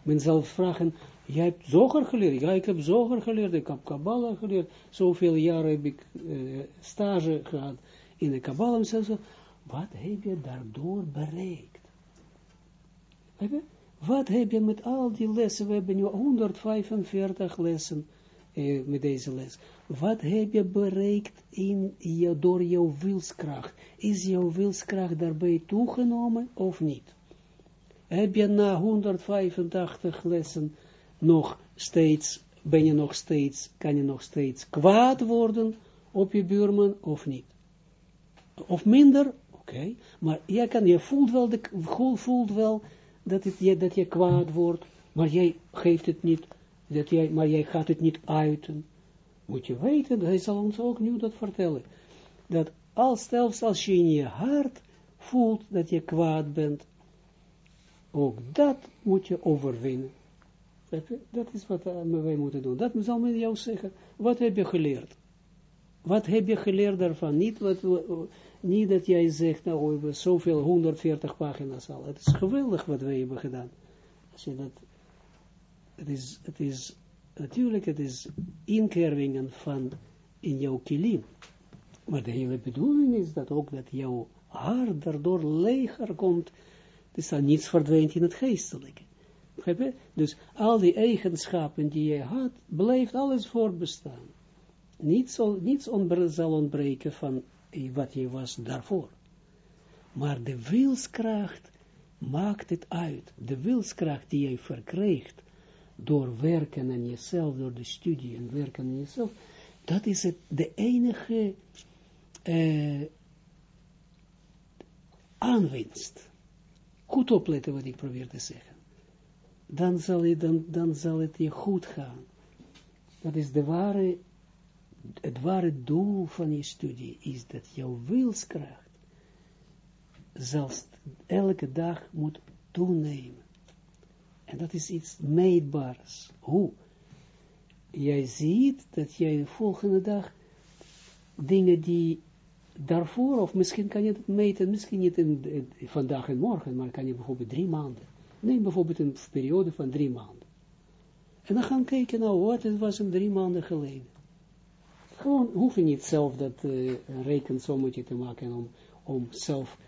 Men zal vragen, jij hebt zoger geleerd, ja, ik heb zoger geleerd, ik heb Kabbalah geleerd, zoveel jaren heb ik uh, stage gehad in de Kabbalah, wat heb je daardoor bereikt? Wat heb je met al die lessen, we hebben nu 145 lessen, eh, met deze les. Wat heb je bereikt in door jouw wilskracht? Is jouw wilskracht daarbij toegenomen of niet? Heb je na 185 lessen nog steeds, ben je nog steeds, kan je nog steeds kwaad worden op je buurman of niet? Of minder, oké, maar jij kan, je voelt wel, de, voelt wel dat, het, dat je kwaad wordt, maar jij geeft het niet dat jij, maar jij gaat het niet uiten. Moet je weten, hij zal ons ook nu dat vertellen. Dat als, zelfs als je in je hart voelt dat je kwaad bent, ook dat moet je overwinnen. Dat is wat eh, wij moeten doen. Dat zal men jou zeggen. Wat heb je geleerd? Wat heb je geleerd daarvan? Niet, wat, niet dat jij zegt, nou, we hebben zoveel, 140 pagina's al. Het is geweldig wat wij hebben gedaan. Als dat het is, het is, natuurlijk, het is inkervingen van in jouw kilim. Maar de hele bedoeling is dat ook dat jouw hart daardoor leger komt, dus dan niets verdwijnt in het geestelijke. Dus al die eigenschappen die je had, blijft alles voortbestaan. Niets, zal, niets zal ontbreken van wat je was daarvoor. Maar de wilskracht maakt het uit. De wilskracht die je verkrijgt door werken aan jezelf, door de studie en werken aan jezelf, dat is het, de enige uh, aanwinst. Goed opletten wat ik probeer te zeggen. Dan zal, het, dan, dan zal het je goed gaan. Dat is de ware, het ware doel van je studie, is dat jouw wilskracht zelfs elke dag moet toenemen. En dat is iets meetbaars. Hoe? Jij ziet dat jij de volgende dag dingen die daarvoor, of misschien kan je het meten, misschien niet in, vandaag en morgen, maar kan je bijvoorbeeld drie maanden. Neem bijvoorbeeld een periode van drie maanden. En dan gaan kijken, nou, wat het was een drie maanden geleden. Gewoon, hoef je niet zelf dat uh, rekensommetje te maken om, om zelf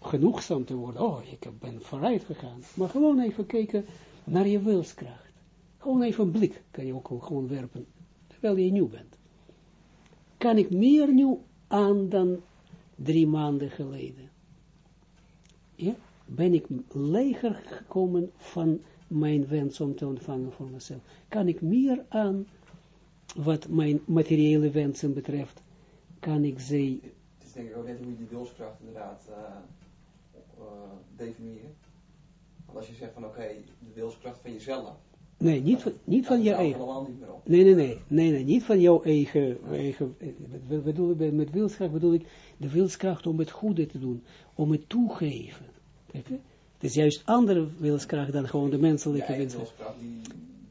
genoegzaam te worden. Oh, ik ben vooruit gegaan. Maar gewoon even kijken, naar je wilskracht. Gewoon even een blik kan je ook gewoon werpen, terwijl je nieuw bent. Kan ik meer nieuw aan dan drie maanden geleden? Ja? Ben ik leger gekomen van mijn wens om te ontvangen voor mezelf? Kan ik meer aan wat mijn materiële wensen betreft? Kan ik ze... Het is denk ik ook net hoe je die wilskracht inderdaad uh, definieert als je zegt van oké, de wilskracht van jezelf. Nee, niet van, niet van je eigen. Nee, nee, nee, nee, nee, niet van jouw eigen, eigen bedoel, met wilskracht bedoel ik de wilskracht om het goede te doen, om het toegeven. Het is juist andere wilskracht dan gewoon de menselijke wilskracht.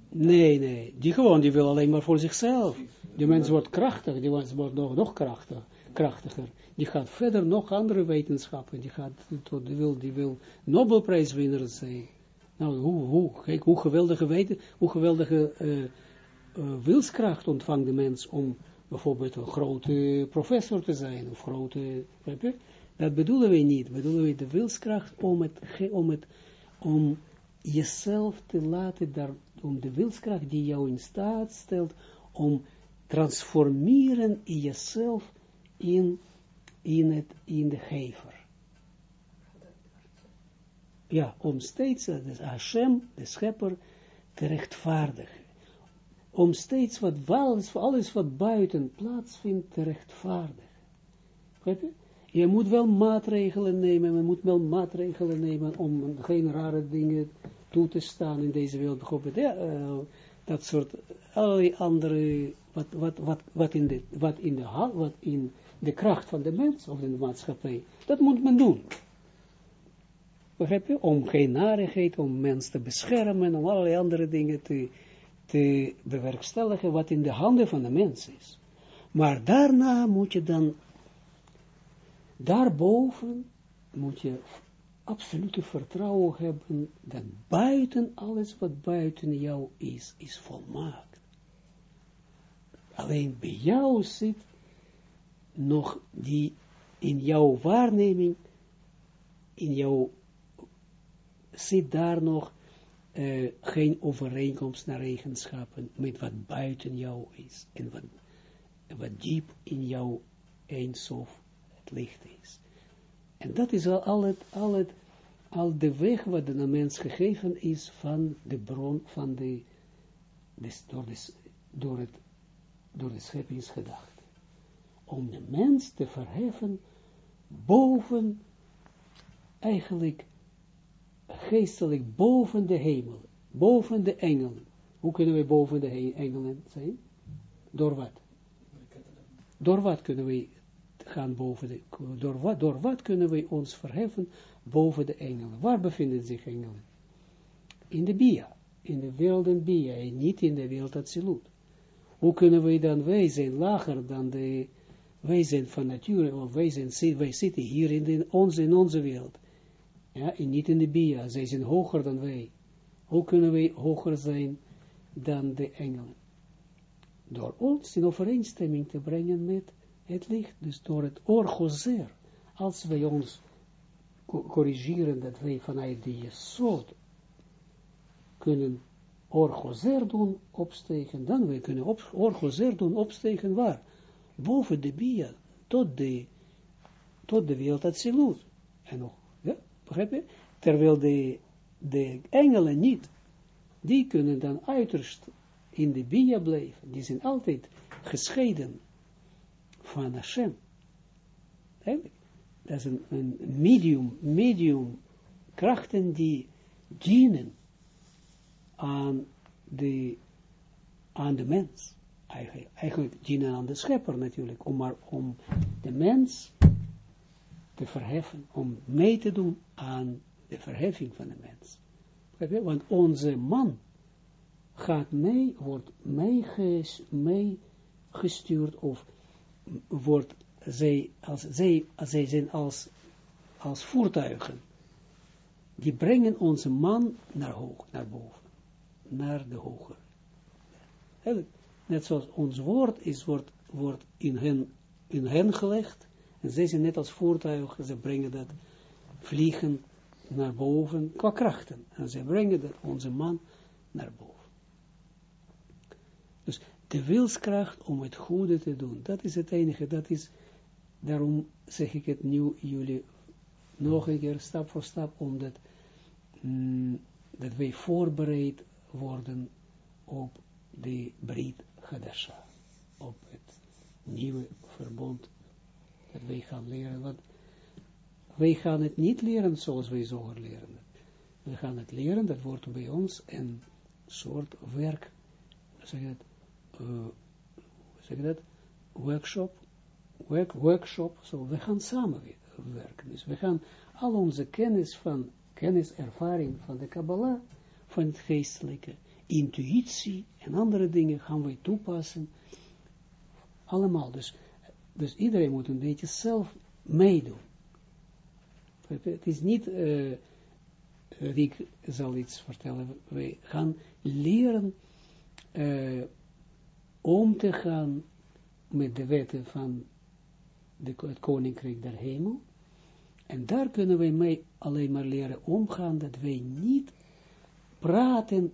Nee, nee, die gewoon, die wil alleen maar voor zichzelf. Die mens wordt krachtig, die mens wordt nog, nog krachtig, krachtiger. Die gaat verder nog andere wetenschappen, die gaat tot, die wil, die wil Nobelprijswinnaar zijn. Nou, hoe, hoe, kijk, hoe geweldige weten, hoe geweldige uh, uh, wilskracht ontvangt de mens om bijvoorbeeld een grote professor te zijn, of grote, dat bedoelen we niet, bedoelen we de wilskracht om het, om het, om jezelf te laten, om de wilskracht die jou in staat stelt, om transformeren in jezelf in, in, het, in de gever. Ja, om steeds, dus Hashem, de schepper, te rechtvaardigen. Om steeds wat, alles, alles wat buiten plaatsvindt, te rechtvaardigen. Je moet wel maatregelen nemen, men moet wel maatregelen nemen om geen rare dingen toe te staan in deze wereld. Bijvoorbeeld, ja, uh, dat soort, allerlei andere, wat, wat, wat, wat, in de, wat, in de, wat in de kracht van de mens of in de maatschappij, dat moet men doen. Begrijp je? Om geen narigheid, om mensen te beschermen, om allerlei andere dingen te, te bewerkstelligen, wat in de handen van de mens is. Maar daarna moet je dan, daarboven moet je absolute vertrouwen hebben, dat buiten alles wat buiten jou is, is volmaakt. Alleen bij jou zit nog die in jouw waarneming, in jouw, zit daar nog uh, geen overeenkomst naar eigenschappen met wat buiten jou is en wat, diep in jou eindsof het licht is. En dat is al, al, het, al, de weg wat de mens gegeven is van de bron van de, des, door, des, door, het, door de scheppingsgedachte. Om de mens te verheffen boven, eigenlijk geestelijk boven de hemel, boven de engelen. Hoe kunnen we boven de engelen zijn? Door wat? Door wat kunnen we gaan boven de, door wat, door wat kunnen we ons verheffen boven de engelen? Waar bevinden zich engelen? In de Bia, in de wereld en Bia, en niet in de wereld Atsilut. Hoe kunnen we dan, wij zijn lager dan de, wij zijn van nature, of wij, zijn, wij zitten hier in, onze, in onze wereld. Ja, en niet in de Bia, zij zijn hoger dan wij. Hoe kunnen wij hoger zijn dan de engelen? Door ons in overeenstemming te brengen met het licht, dus door het orgozer, als wij ons corrigeren dat wij vanuit de Jesod kunnen orgozer doen opstegen, dan wij kunnen op, orgozer doen opstegen waar? Boven de Bia, tot de, tot de wereld Atsilut. En nog, Terwijl de, de engelen niet, die kunnen dan uiterst in de Bia blijven. Die zijn altijd gescheiden van Hashem. Dat is een, een medium, medium krachten die dienen aan de, aan de mens. Eigenlijk, eigenlijk dienen aan de schepper natuurlijk, om, maar, om de mens te verheffen, om mee te doen aan de verheffing van de mens. Want onze man gaat mee, wordt meegestuurd of wordt zij, als, zij, als zij zijn als, als voertuigen, die brengen onze man naar hoog, naar boven, naar de hoger. Net zoals ons woord is, wordt, wordt in, hen, in hen gelegd, en zij zijn net als voertuigen, ze brengen dat, vliegen naar boven, qua krachten, en ze brengen dat onze man naar boven. Dus de wilskracht om het goede te doen. Dat is het enige, dat is, daarom zeg ik het nu jullie nog een keer, stap voor stap, omdat mm, dat wij voorbereid worden op de Brit Hadasha, op het nieuwe verbond wij gaan leren, want wij gaan het niet leren zoals wij zoger leren. We gaan het leren, dat wordt bij ons een soort werk, zeg dat, uh, zeg dat, workshop, work, workshop, zo, we gaan samenwerken. Dus we gaan al onze kennis van, kennis, ervaring van de Kabbalah, van het geestelijke, intuïtie en andere dingen gaan wij toepassen. Allemaal. Dus, dus iedereen moet een beetje zelf meedoen. Het is niet, uh, zal iets vertellen, wij gaan leren uh, om te gaan met de wetten van de, het koninkrijk der hemel. En daar kunnen wij mee alleen maar leren omgaan, dat wij niet praten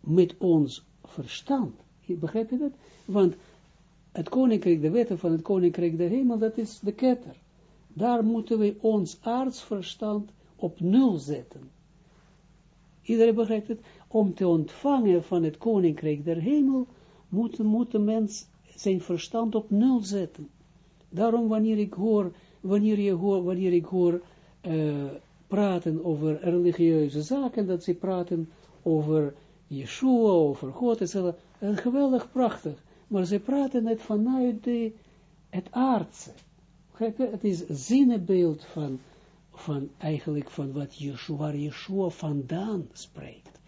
met ons verstand. Begrijp je dat? Want het koninkrijk, de wetten van het koninkrijk der hemel, dat is de ketter. Daar moeten we ons aardsverstand op nul zetten. Iedereen begrijpt het? Om te ontvangen van het koninkrijk der hemel, moet, moet de mens zijn verstand op nul zetten. Daarom wanneer ik hoor, wanneer, je hoor, wanneer ik hoor uh, praten over religieuze zaken, dat ze praten over Yeshua, over God, etc. En geweldig prachtig. Maar ze praten het vanuit de, het aardse. Het is zinnebeeld van, van eigenlijk van wat Yeshua, waar Yeshua vandaan spreekt.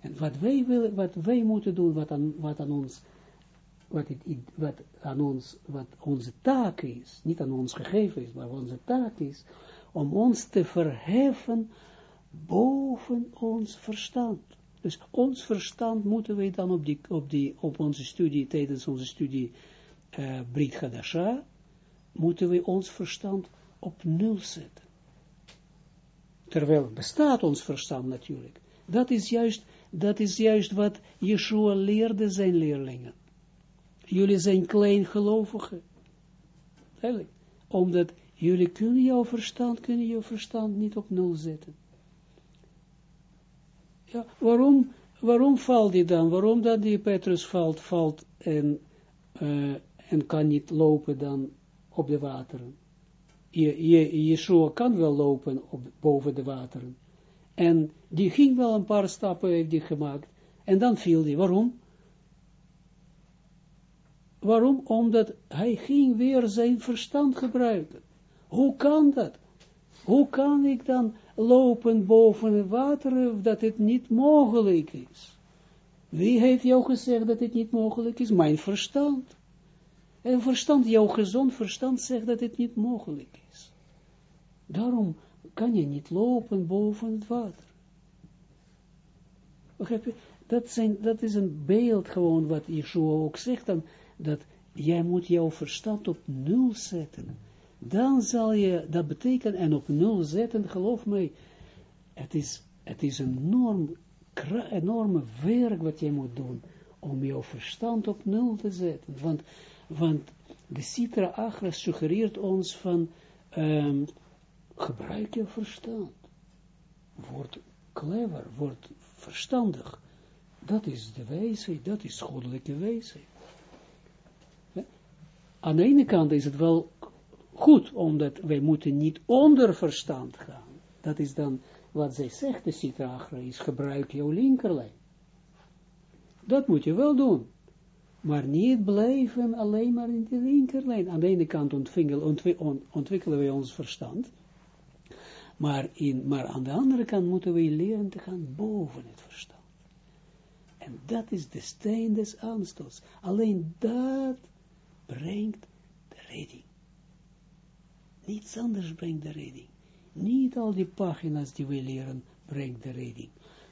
En wat wij, willen, wat wij moeten doen, wat aan, wat aan ons wat, wat aan ons, wat onze taak is, niet aan ons gegeven is, maar onze taak is, om ons te verheffen boven ons verstand. Dus ons verstand moeten wij dan op, die, op, die, op onze studie, tijdens onze studie uh, Brit Hadasha, moeten we ons verstand op nul zetten. Terwijl bestaat ons verstand natuurlijk. Dat is juist, dat is juist wat Yeshua leerde zijn leerlingen. Jullie zijn kleingelovigen. Eigenlijk. Omdat jullie kunnen jouw verstand, kunnen jouw verstand niet op nul zetten. Ja, waarom, waarom valt die dan? Waarom dat die Petrus valt, valt en, uh, en kan niet lopen dan op de wateren? Je, je, Yeshua kan wel lopen op, boven de wateren. En die ging wel een paar stappen, heeft die gemaakt. En dan viel die. Waarom? Waarom? Omdat hij ging weer zijn verstand gebruiken. Hoe kan dat? Hoe kan ik dan lopen boven het water dat het niet mogelijk is? Wie heeft jou gezegd dat het niet mogelijk is? Mijn verstand. En verstand, jouw gezond verstand zegt dat het niet mogelijk is. Daarom kan je niet lopen boven het water. Begrijp je? Dat, zijn, dat is een beeld gewoon wat Yeshua ook zegt dan dat jij moet jouw verstand op nul zetten. Dan zal je, dat betekenen, en op nul zetten, geloof mij, het is, het is een enorm, enorme werk wat jij moet doen, om jouw verstand op nul te zetten. Want, want de Sitra Achra suggereert ons van, um, gebruik je verstand. Word clever, word verstandig. Dat is de wijsheid, dat is goddelijke wijsheid aan de ene kant is het wel goed, omdat wij moeten niet onder verstand gaan. Dat is dan wat zij zegt, de Sitra is gebruik jouw linkerlijn. Dat moet je wel doen. Maar niet blijven alleen maar in de linkerlijn. Aan de ene kant ontwikkelen wij ons verstand. Maar, in, maar aan de andere kant moeten wij leren te gaan boven het verstand. En dat is de steen des aanstoots. Alleen dat brengt de redding. Niets anders brengt de redding. Niet al die pagina's die wij leren, brengt de redding.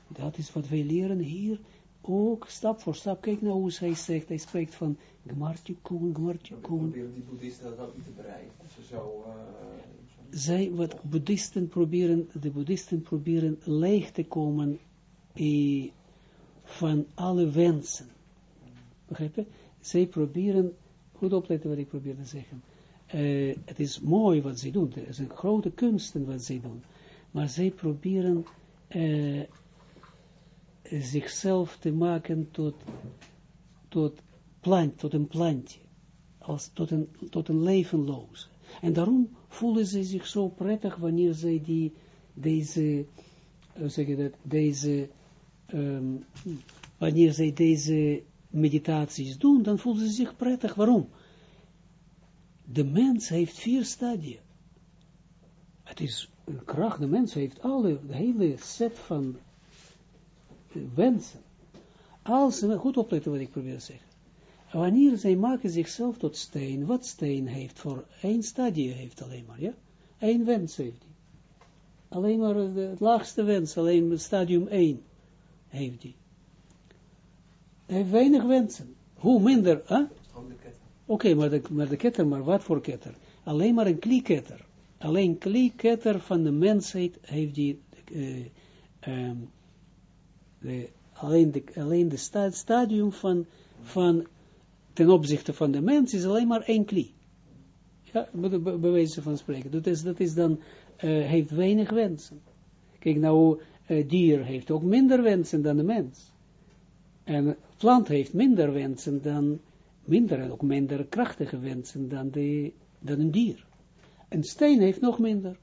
Dat is wat wij leren hier, ook stap voor stap. Kijk nou hoe hij zegt, hij spreekt van Gmartikun, Gmartikun. Proberen die boeddhisten dat ook niet te bereiken. Ze zo... Uh, Zij, wat boeddhisten proberen, de boeddhisten proberen leeg te komen eh, van alle wensen. Begrijp je? Zij proberen Goed opletten wat ik probeer te zeggen. Uh, het is mooi wat ze doen. Er is een grote kunsten wat ze doen. Maar zij proberen uh, zichzelf te maken tot, tot plant, tot een plantje. Als, tot, een, tot een levenloze. En daarom voelen ze zich zo prettig wanneer zij die, deze, zeg je dat, deze, um, wanneer zij deze meditaties doen, dan voelen ze zich prettig. Waarom? De mens heeft vier stadia. Het is een kracht, de mens heeft alle, de hele set van wensen. Als goed opletten wat ik probeer te zeggen. Wanneer zij maken zichzelf tot steen, wat steen heeft voor één stadie heeft alleen maar, ja? Eén wens heeft hij. Alleen maar het laagste wens, alleen stadium 1 heeft hij. Hij heeft weinig wensen. Hoe minder, hè? Oké, maar, de, maar ketter, maar wat voor ketter? Alleen maar een klieketter. Alleen klieketter van de mensheid heeft die, uh, um, de, alleen de, stadium van, van ten opzichte van de mens is alleen maar één kli. Ja, be, be, bewezen van spreken. Dat is, dat is dan, uh, heeft weinig wensen. Kijk nou, uh, dier heeft ook minder wensen dan de mens. En plant heeft minder wensen dan, minder en ook minder krachtige wensen dan, de, dan een dier. Een steen heeft nog minder.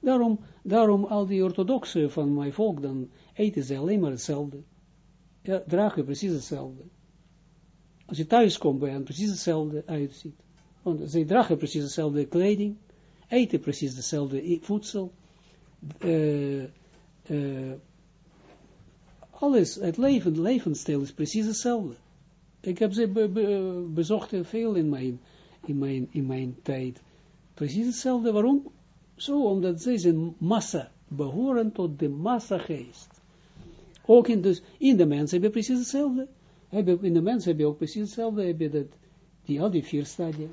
Daarom, daarom al die orthodoxen van mijn volk, dan eten ze alleen maar hetzelfde. Ja, dragen precies hetzelfde. Als je thuis komt bij precies hetzelfde uitziet. Want ze dragen precies dezelfde kleding, eten precies dezelfde voedsel, uh, uh, alles, het leven, levensstijl is precies hetzelfde. Ik heb ze be, be, bezocht veel in mijn, in, mijn, in mijn tijd. Precies hetzelfde. Waarom? Zo, omdat ze zijn massa, behoren tot de massageest. Ook in, dus, in de mens heb je precies hetzelfde. In de mens heb je ook precies hetzelfde. Heb je dat, die, al die vier stadia.